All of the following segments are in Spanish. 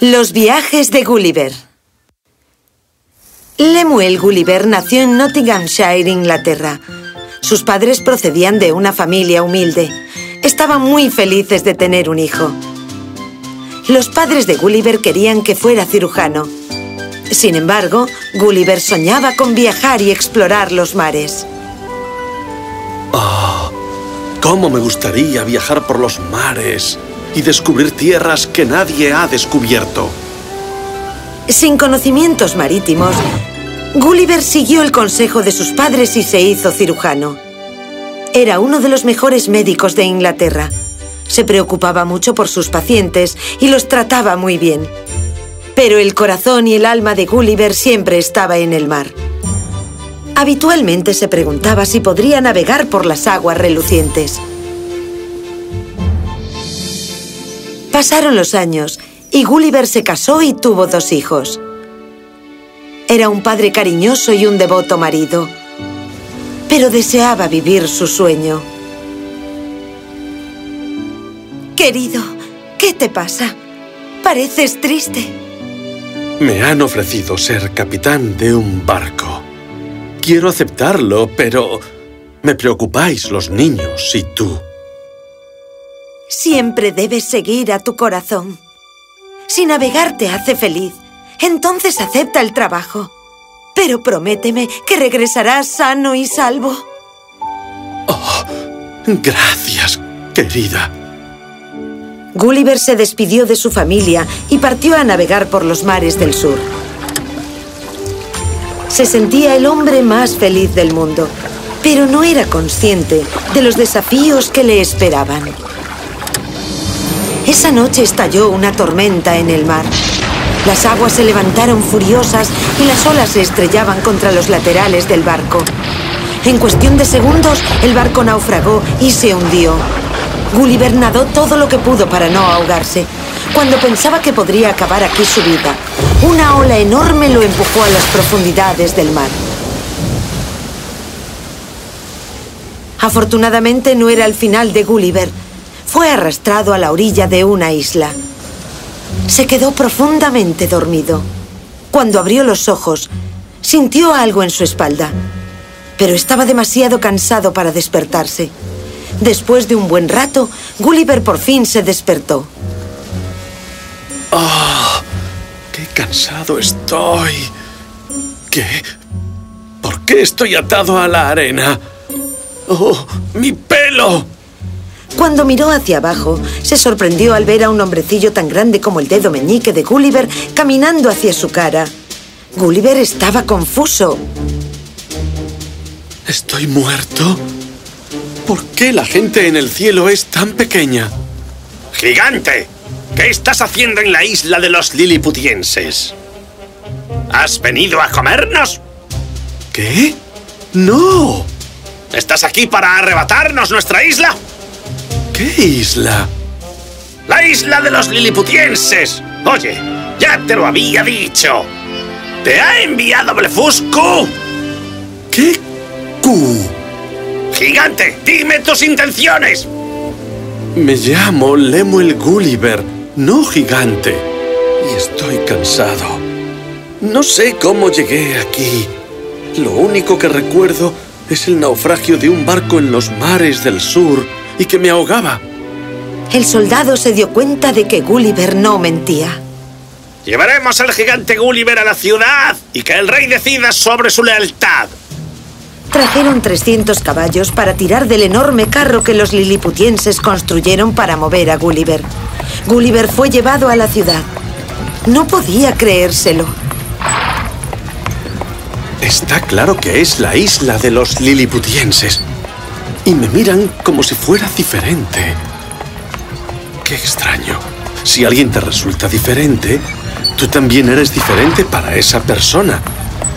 Los viajes de Gulliver Lemuel Gulliver nació en Nottinghamshire, Inglaterra. Sus padres procedían de una familia humilde. Estaban muy felices de tener un hijo. Los padres de Gulliver querían que fuera cirujano. Sin embargo, Gulliver soñaba con viajar y explorar los mares. ¡Ah! ¡Cómo me gustaría viajar por los mares y descubrir tierras que nadie ha descubierto! Sin conocimientos marítimos, Gulliver siguió el consejo de sus padres y se hizo cirujano. Era uno de los mejores médicos de Inglaterra. Se preocupaba mucho por sus pacientes y los trataba muy bien. Pero el corazón y el alma de Gulliver siempre estaba en el mar. Habitualmente se preguntaba si podría navegar por las aguas relucientes. Pasaron los años y Gulliver se casó y tuvo dos hijos. Era un padre cariñoso y un devoto marido, pero deseaba vivir su sueño. Querido, ¿qué te pasa? Pareces triste. Me han ofrecido ser capitán de un barco. Quiero aceptarlo, pero me preocupáis los niños y tú. Siempre debes seguir a tu corazón. Si navegar te hace feliz, entonces acepta el trabajo. Pero prométeme que regresarás sano y salvo. Oh, gracias, querida. Gulliver se despidió de su familia y partió a navegar por los mares del sur. Se sentía el hombre más feliz del mundo, pero no era consciente de los desafíos que le esperaban. Esa noche estalló una tormenta en el mar. Las aguas se levantaron furiosas y las olas se estrellaban contra los laterales del barco. En cuestión de segundos, el barco naufragó y se hundió. Gulliver nadó todo lo que pudo para no ahogarse. Cuando pensaba que podría acabar aquí su vida, una ola enorme lo empujó a las profundidades del mar. Afortunadamente no era el final de Gulliver. Fue arrastrado a la orilla de una isla. Se quedó profundamente dormido. Cuando abrió los ojos, sintió algo en su espalda, pero estaba demasiado cansado para despertarse. Después de un buen rato, Gulliver por fin se despertó. ¡Ah! ¡Qué cansado estoy! ¿Qué? ¿Por qué estoy atado a la arena? ¡Oh, mi pelo! Cuando miró hacia abajo, se sorprendió al ver a un hombrecillo tan grande como el dedo meñique de Gulliver caminando hacia su cara. Gulliver estaba confuso. ¿Estoy muerto? ¿Por qué la gente en el cielo es tan pequeña? ¡Gigante! ¿Qué estás haciendo en la isla de los liliputienses? ¿Has venido a comernos? ¿Qué? ¡No! ¿Estás aquí para arrebatarnos nuestra isla? ¿Qué isla? ¡La isla de los liliputienses! Oye, ya te lo había dicho. ¿Te ha enviado Blefuscu? ¿Qué Q? ¡Gigante! ¡Dime tus intenciones! Me llamo Lemuel Gulliver, no gigante. Y estoy cansado. No sé cómo llegué aquí. Lo único que recuerdo es el naufragio de un barco en los mares del sur y que me ahogaba. El soldado se dio cuenta de que Gulliver no mentía. Llevaremos al gigante Gulliver a la ciudad y que el rey decida sobre su lealtad. Trajeron 300 caballos para tirar del enorme carro que los liliputienses construyeron para mover a Gulliver. Gulliver fue llevado a la ciudad. No podía creérselo. Está claro que es la isla de los liliputienses. Y me miran como si fuera diferente. Qué extraño. Si alguien te resulta diferente, tú también eres diferente para esa persona.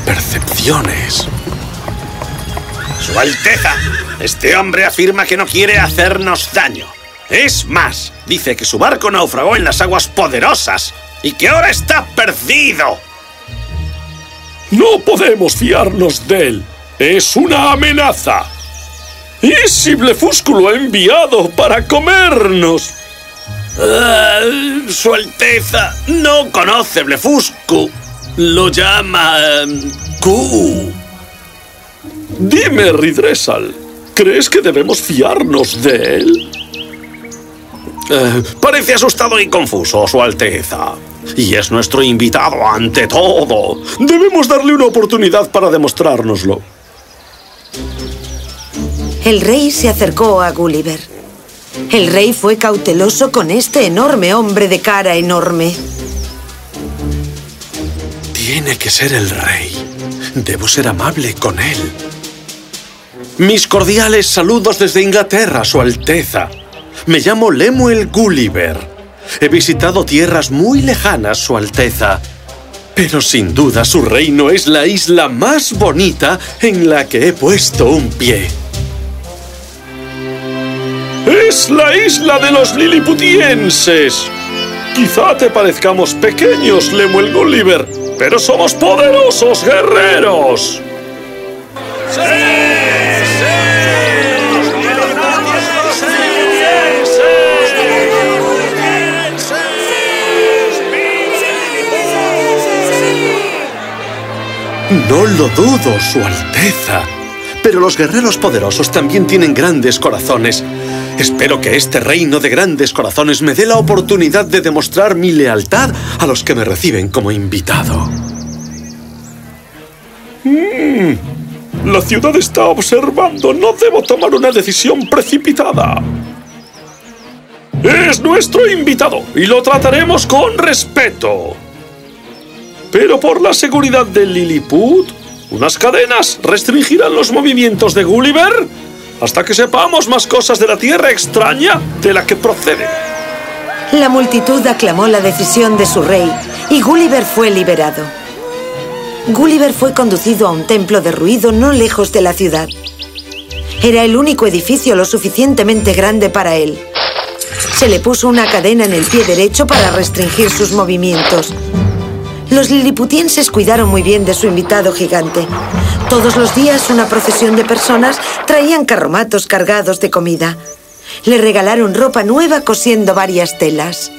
Percepciones. Su Alteza, este hombre afirma que no quiere hacernos daño. Es más, dice que su barco naufragó en las aguas poderosas y que ahora está perdido. No podemos fiarnos de él. Es una amenaza. ¿Y si Blefuscu lo ha enviado para comernos? Ah, su Alteza no conoce Blefuscu. Lo llama... Q. Dime, Ridresal, ¿crees que debemos fiarnos de él? Eh, parece asustado y confuso, Su Alteza. Y es nuestro invitado ante todo. Debemos darle una oportunidad para demostrárnoslo. El rey se acercó a Gulliver. El rey fue cauteloso con este enorme hombre de cara enorme. Tiene que ser el rey. Debo ser amable con él. Mis cordiales saludos desde Inglaterra, Su Alteza. Me llamo Lemuel Gulliver. He visitado tierras muy lejanas, Su Alteza. Pero sin duda su reino es la isla más bonita en la que he puesto un pie. ¡Es la isla de los liliputienses! Quizá te parezcamos pequeños, Lemuel Gulliver, pero somos poderosos guerreros. No lo dudo, Su Alteza. Pero los guerreros poderosos también tienen grandes corazones. Espero que este reino de grandes corazones me dé la oportunidad de demostrar mi lealtad a los que me reciben como invitado. Mm, la ciudad está observando. No debo tomar una decisión precipitada. Es nuestro invitado y lo trataremos con respeto. Pero por la seguridad de Lilliput, unas cadenas restringirán los movimientos de Gulliver hasta que sepamos más cosas de la tierra extraña de la que procede. La multitud aclamó la decisión de su rey y Gulliver fue liberado. Gulliver fue conducido a un templo derruido no lejos de la ciudad. Era el único edificio lo suficientemente grande para él. Se le puso una cadena en el pie derecho para restringir sus movimientos. Los liliputienses cuidaron muy bien de su invitado gigante. Todos los días una procesión de personas traían carromatos cargados de comida. Le regalaron ropa nueva cosiendo varias telas.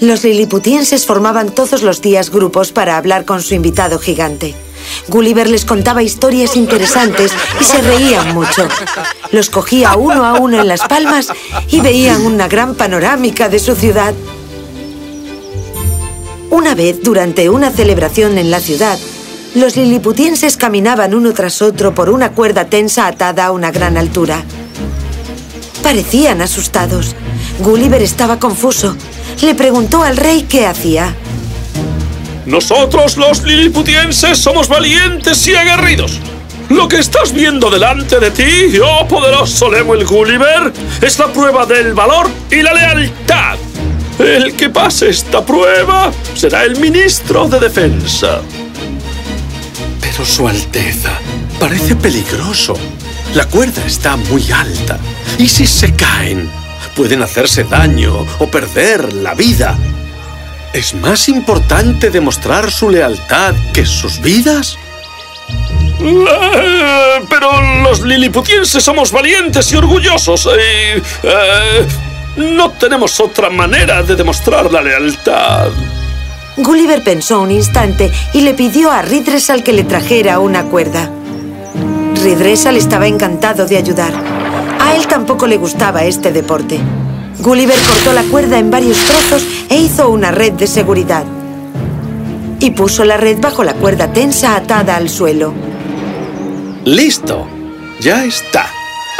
Los liliputienses formaban todos los días grupos para hablar con su invitado gigante. Gulliver les contaba historias interesantes y se reían mucho. Los cogía uno a uno en las palmas y veían una gran panorámica de su ciudad. Una vez, durante una celebración en la ciudad, los liliputienses caminaban uno tras otro por una cuerda tensa atada a una gran altura. Parecían asustados. Gulliver estaba confuso. Le preguntó al rey qué hacía. Nosotros los liliputienses somos valientes y aguerridos. Lo que estás viendo delante de ti, oh poderoso Lemuel Gulliver, es la prueba del valor y la lealtad. El que pase esta prueba será el ministro de Defensa. Pero Su Alteza, parece peligroso. La cuerda está muy alta. ¿Y si se caen? Pueden hacerse daño o perder la vida. ¿Es más importante demostrar su lealtad que sus vidas? Eh, pero los liliputienses somos valientes y orgullosos. Eh, eh, no tenemos otra manera de demostrar la lealtad. Gulliver pensó un instante y le pidió a Ridresal que le trajera una cuerda. Ridresal estaba encantado de ayudar. A él tampoco le gustaba este deporte. Gulliver cortó la cuerda en varios trozos e hizo una red de seguridad. Y puso la red bajo la cuerda tensa atada al suelo. ¡Listo! Ya está.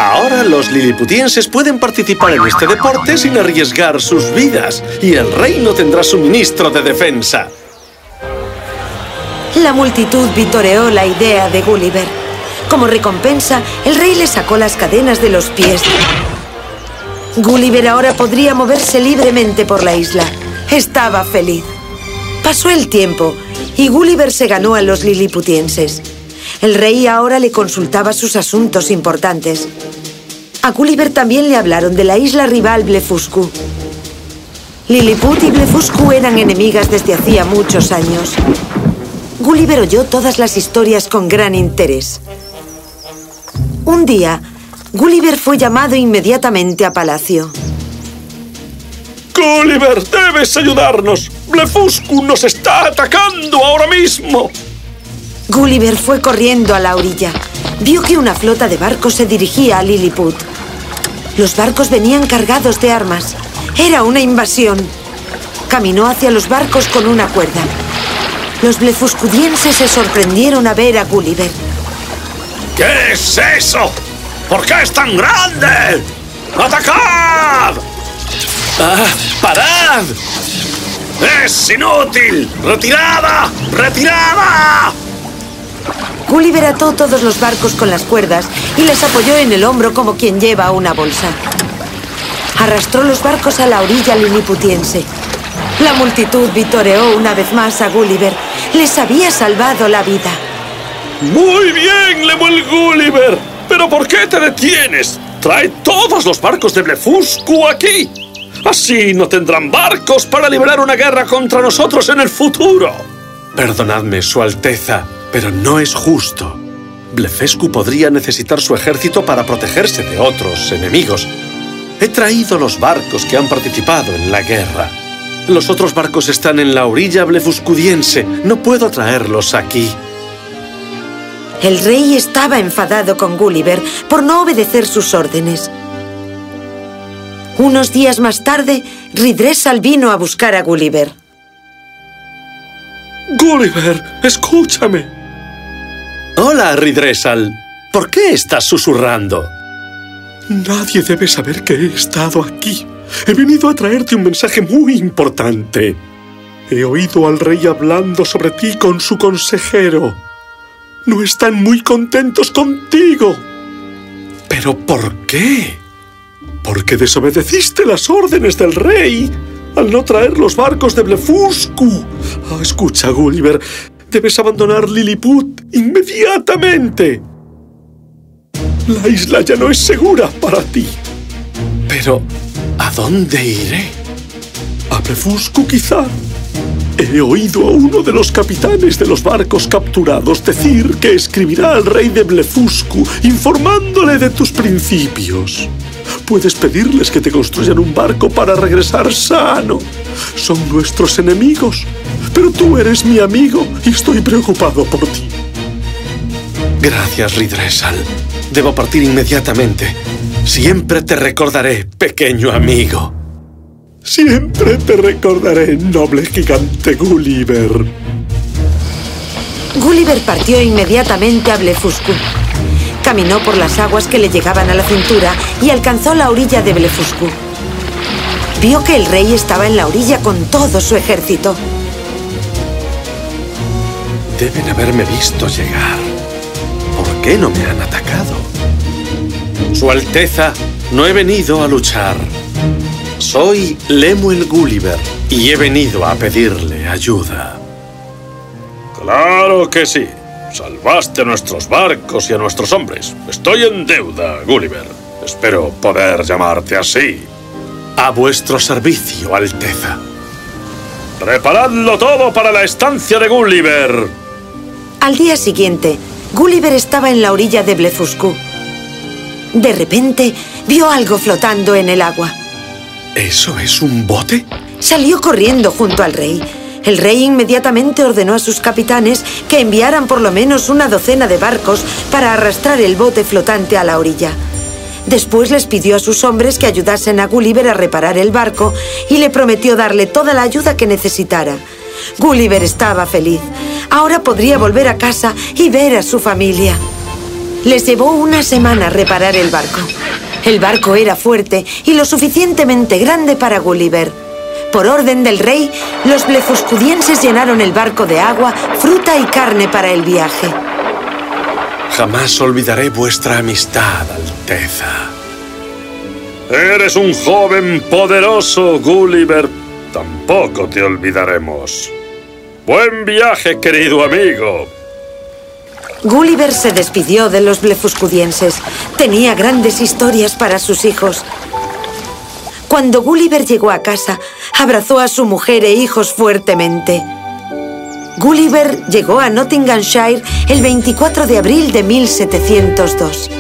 Ahora los liliputienses pueden participar en este deporte sin arriesgar sus vidas y el reino tendrá su ministro de defensa. La multitud vitoreó la idea de Gulliver. Como recompensa, el rey le sacó las cadenas de los pies. Gulliver ahora podría moverse libremente por la isla. Estaba feliz. Pasó el tiempo y Gulliver se ganó a los liliputienses. El rey ahora le consultaba sus asuntos importantes. A Gulliver también le hablaron de la isla rival Blefuscu. Lilliput y Blefuscu eran enemigas desde hacía muchos años. Gulliver oyó todas las historias con gran interés. Un día, Gulliver fue llamado inmediatamente a palacio. Gulliver, debes ayudarnos. Blefuscu nos está atacando ahora mismo. Gulliver fue corriendo a la orilla. Vio que una flota de barcos se dirigía a Lilliput. Los barcos venían cargados de armas. Era una invasión. Caminó hacia los barcos con una cuerda. Los blefuscudienses se sorprendieron a ver a Gulliver. ¿Qué es eso? ¿Por qué es tan grande? ¡Atacad! ¡Ah! ¡Parad! ¡Es inútil! ¡Retirada! ¡Retirada! Gulliver ató todos los barcos con las cuerdas y les apoyó en el hombro como quien lleva una bolsa. Arrastró los barcos a la orilla liliputiense. La multitud vitoreó una vez más a Gulliver. Les había salvado la vida. Muy bien, Lemuel Gulliver. ¿Pero por qué te detienes? Trae todos los barcos de Blefuscu aquí. Así no tendrán barcos para librar una guerra contra nosotros en el futuro. Perdonadme, Su Alteza, pero no es justo. Blefescu podría necesitar su ejército para protegerse de otros enemigos. He traído los barcos que han participado en la guerra. Los otros barcos están en la orilla blefuscudiense. No puedo traerlos aquí. El rey estaba enfadado con Gulliver por no obedecer sus órdenes. Unos días más tarde, Ridresal vino a buscar a Gulliver. Gulliver, escúchame. Hola, Ridresal. ¿Por qué estás susurrando? Nadie debe saber que he estado aquí. He venido a traerte un mensaje muy importante. He oído al rey hablando sobre ti con su consejero. No están muy contentos contigo. ¿Pero por qué? Porque desobedeciste las órdenes del rey al no traer los barcos de Blefuscu. Escucha, Gulliver, debes abandonar Lilliput inmediatamente. La isla ya no es segura para ti. Pero, ¿a dónde iré? A Blefuscu, quizá. He oído a uno de los capitanes de los barcos capturados decir que escribirá al rey de Blefuscu informándole de tus principios. Puedes pedirles que te construyan un barco para regresar sano. Son nuestros enemigos, pero tú eres mi amigo y estoy preocupado por ti. Gracias, Ridresal. Debo partir inmediatamente. Siempre te recordaré, pequeño amigo. Siempre te recordaré, noble gigante Gulliver. Gulliver partió inmediatamente a Blefuscu. Caminó por las aguas que le llegaban a la cintura y alcanzó la orilla de Blefuscu. Vio que el rey estaba en la orilla con todo su ejército. Deben haberme visto llegar. ¿Por qué no me han atacado? Su Alteza, no he venido a luchar. Soy Lemuel Gulliver y he venido a pedirle ayuda. Claro que sí. Salvaste a nuestros barcos y a nuestros hombres. Estoy en deuda, Gulliver. Espero poder llamarte así. A vuestro servicio, Alteza. Preparadlo todo para la estancia de Gulliver. Al día siguiente, Gulliver estaba en la orilla de Blefuscu. De repente, vio algo flotando en el agua. ¿Eso es un bote? Salió corriendo junto al rey. El rey inmediatamente ordenó a sus capitanes que enviaran por lo menos una docena de barcos para arrastrar el bote flotante a la orilla. Después les pidió a sus hombres que ayudasen a Gulliver a reparar el barco y le prometió darle toda la ayuda que necesitara. Gulliver estaba feliz. Ahora podría volver a casa y ver a su familia. Les llevó una semana reparar el barco. El barco era fuerte y lo suficientemente grande para Gulliver. Por orden del rey, los blefuscudienses llenaron el barco de agua, fruta y carne para el viaje. Jamás olvidaré vuestra amistad, Alteza. Eres un joven poderoso, Gulliver. Tampoco te olvidaremos. Buen viaje, querido amigo. Gulliver se despidió de los blefuscudienses. Tenía grandes historias para sus hijos. Cuando Gulliver llegó a casa, abrazó a su mujer e hijos fuertemente. Gulliver llegó a Nottinghamshire el 24 de abril de 1702.